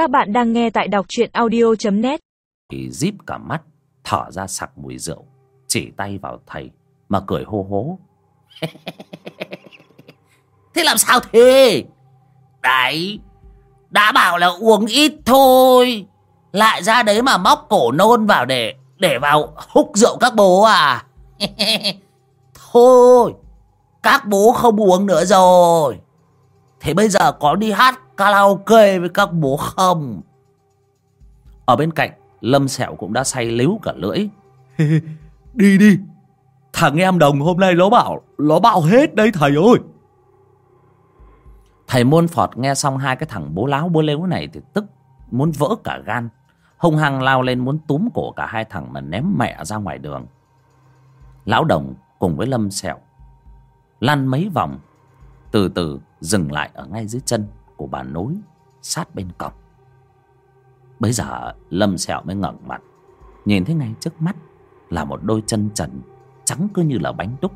Các bạn đang nghe tại đọc truyện audio.net thì díp cả mắt thở ra sặc mùi rượu chỉ tay vào thầy mà cười hô hố Thế làm sao thế? Đấy, đã bảo là uống ít thôi. Lại ra đấy mà móc cổ nôn vào để để vào húc rượu các bố à? thôi, các bố không uống nữa rồi. Thế bây giờ có đi hát karaoke với các bố không? ở bên cạnh lâm sẹo cũng đã say líu cả lưỡi. Đi đi. Thằng em đồng hôm nay nó bảo Nó bảo hết đấy thầy ơi. Thầy môn phọt nghe xong hai cái thằng bố láo bố lếu này thì tức muốn vỡ cả gan. Hung hăng lao lên muốn túm cổ cả hai thằng mà ném mẹ ra ngoài đường. Lão đồng cùng với lâm sẹo lăn mấy vòng từ từ dừng lại ở ngay dưới chân của bà nối sát bên cổng. Bấy giờ, lâm sẹo mới ngẩng mặt, nhìn thấy ngay trước mắt là một đôi chân trần trắng cứ như là bánh đúc.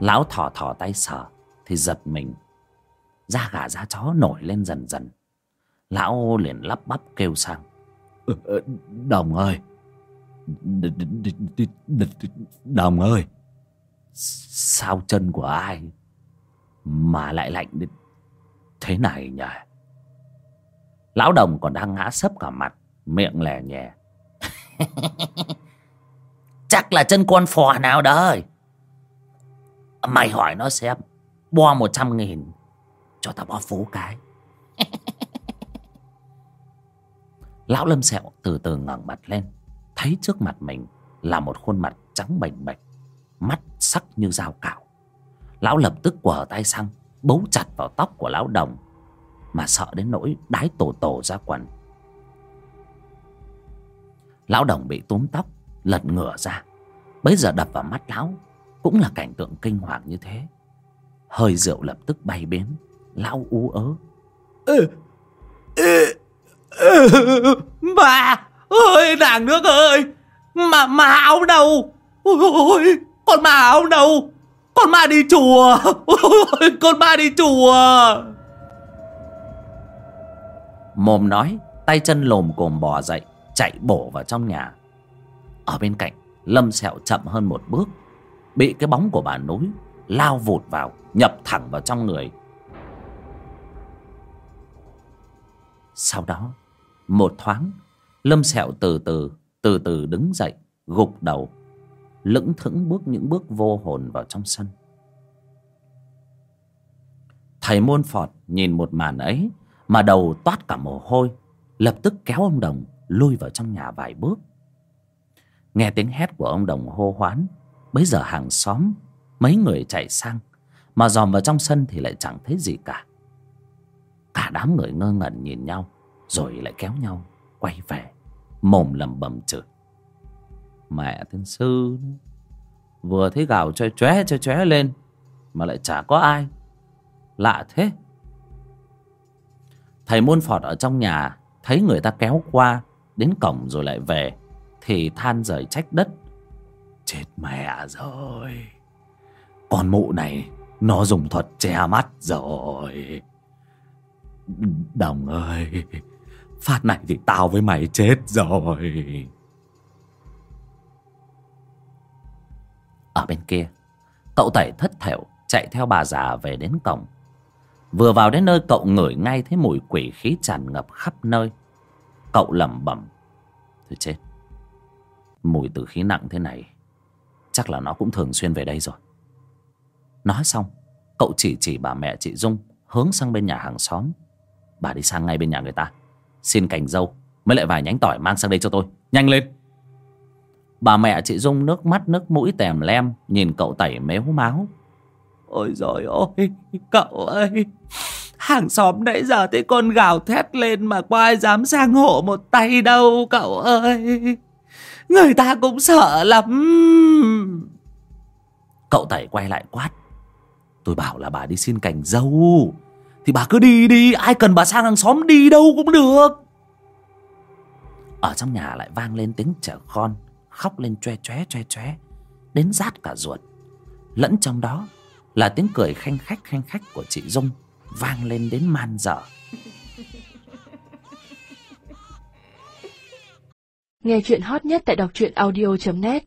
Lão thò thò tay sờ, thì giật mình. Da gà da chó nổi lên dần dần. Lão liền lắp bắp kêu sang. Ờ, ờ, đồng ơi. Đồng ơi. Sao chân của ai mà lại lạnh đến thế này nhỉ lão đồng còn đang ngã sấp cả mặt, miệng lè nhè Chắc là chân con phò nào đời. Mày hỏi nó xem. Bo một trăm nghìn. Cho tao bó phú cái. lão lâm sẹo từ từ ngẩng mặt lên, thấy trước mặt mình là một khuôn mặt trắng bềnh bệch, mắt sắc như dao cạo lão lập tức quờ tay sang bấu chặt vào tóc của lão đồng, mà sợ đến nỗi đái tổ tổ ra quần. Lão đồng bị túm tóc, lật ngửa ra. Bấy giờ đập vào mắt lão, cũng là cảnh tượng kinh hoàng như thế. Hơi rượu lập tức bay biến lão ú ớ. Bà ơi nàng nước ơi, Mà mà áo đâu? Ôi ôi, Con mà áo đâu? Con ma đi chùa. Con ma đi chùa. Mồm nói, tay chân lồm cồm bò dậy, chạy bổ vào trong nhà. Ở bên cạnh, lâm sẹo chậm hơn một bước, bị cái bóng của bà núi lao vụt vào, nhập thẳng vào trong người. Sau đó, một thoáng, lâm sẹo từ từ từ từ đứng dậy, gục đầu lững thững bước những bước vô hồn vào trong sân. Thầy môn phọt nhìn một màn ấy mà đầu toát cả mồ hôi, lập tức kéo ông đồng lui vào trong nhà vài bước. Nghe tiếng hét của ông đồng hô hoán, bấy giờ hàng xóm, mấy người chạy sang, mà dòm vào trong sân thì lại chẳng thấy gì cả. Cả đám người ngơ ngẩn nhìn nhau, rồi lại kéo nhau quay về, mồm lẩm bẩm chửi mẹ thiên sư. Vừa thấy gào cho chóe cho chóe lên, mà lại chả có ai. Lạ thế. Thầy môn phọt ở trong nhà thấy người ta kéo qua, đến cổng rồi lại về, thì than rời trách đất. Chết mẹ rồi. Con mụ này, nó dùng thuật che mắt rồi. Đồng ơi, phát này thì tao với mày chết rồi. Bên kia. Cậu tẩy thất thểu, chạy theo bà già về đến cổng. Vừa vào đến nơi cậu ngửi ngay thấy mùi quỷ khí tràn ngập khắp nơi. Cậu lẩm bẩm thôi chết. Mùi tử khí nặng thế này, chắc là nó cũng thường xuyên về đây rồi. Nói xong, cậu chỉ chỉ bà mẹ chị dung hướng sang bên nhà hàng xóm. Bà đi sang ngay bên nhà người ta. Xin cành dâu, mới lại vài nhánh tỏi mang sang đây cho tôi. Nhanh lên bà mẹ chị dung nước mắt nước mũi tèm lem nhìn cậu tẩy mếu máu. Ôi rồi ôi Cậu ơi. Hàng xóm nãy giờ thấy con gào thét lên Mà có ai dám sang hộ một tay đâu cậu ơi. Người ta cũng sợ lắm. Cậu tẩy quay lại quát. Tôi bảo là bà đi xin cành dâu. Thì bà cứ đi đi ai cần bà sang hàng xóm đi đâu cũng được. Ở trong nhà lại vang lên tiếng trẻ con khóc lên choe choé choe choé đến rát cả ruột. Lẫn trong đó là tiếng cười khanh khách khanh khách của chị dung vang lên đến man dở. Nghe chuyện hot nhất tại đọc truyện audio net.